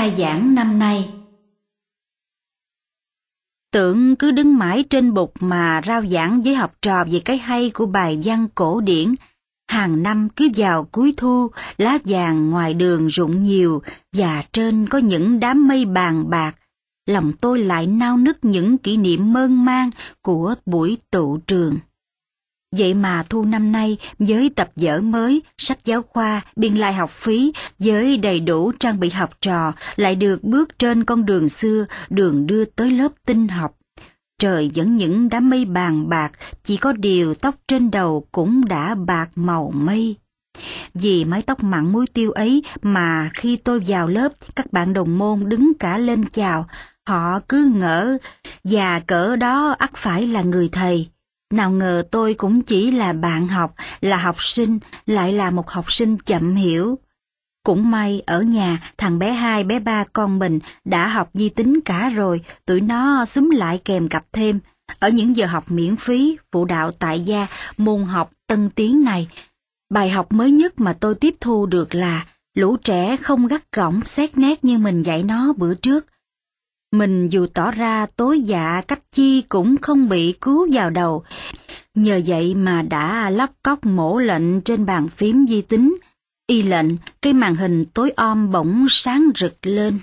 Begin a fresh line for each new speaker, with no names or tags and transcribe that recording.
khai giảng năm nay. Tưởng cứ đứng mãi trên bục mà rao giảng với học trò về cái hay của bài văn cổ điển. Hàng năm cứ vào cuối thu, lá vàng ngoài đường rụng nhiều và trên có những đám mây bàn bạc. Lòng tôi lại nao nức những kỷ niệm mơn man của buổi tụ trường. Vậy mà thu năm nay với tập vở mới, sách giáo khoa, biên lai học phí, với đầy đủ trang bị học trò lại được bước trên con đường xưa, đường đưa tới lớp tinh học. Trời vẫn những đám mây bàn bạc, chỉ có điều tóc trên đầu cũng đã bạc màu mây. Vì mái tóc mặn muối tiêu ấy mà khi tôi vào lớp, các bạn đồng môn đứng cả lên chào, họ cứ ngỡ, già cỡ đó ắt phải là người thầy. Nào ngờ tôi cũng chỉ là bạn học, là học sinh, lại là một học sinh chậm hiểu. Cũng may ở nhà thằng bé hai bé ba con mình đã học di tính cả rồi, tụi nó xúm lại kèm cặp thêm. Ở những giờ học miễn phí, phụ đạo tại gia, môn học tân tiến này, bài học mới nhất mà tôi tiếp thu được là lũ trẻ không gắt gỏng xét nét như mình dạy nó bữa trước. Mình dù tỏ ra tối dạ cách chi cũng không bị cứu vào đầu. Nhờ vậy mà đã lóc cóc mổ lệnh trên bàn phím di tính, y lệnh, cái màn hình tối om bỗng sáng rực lên.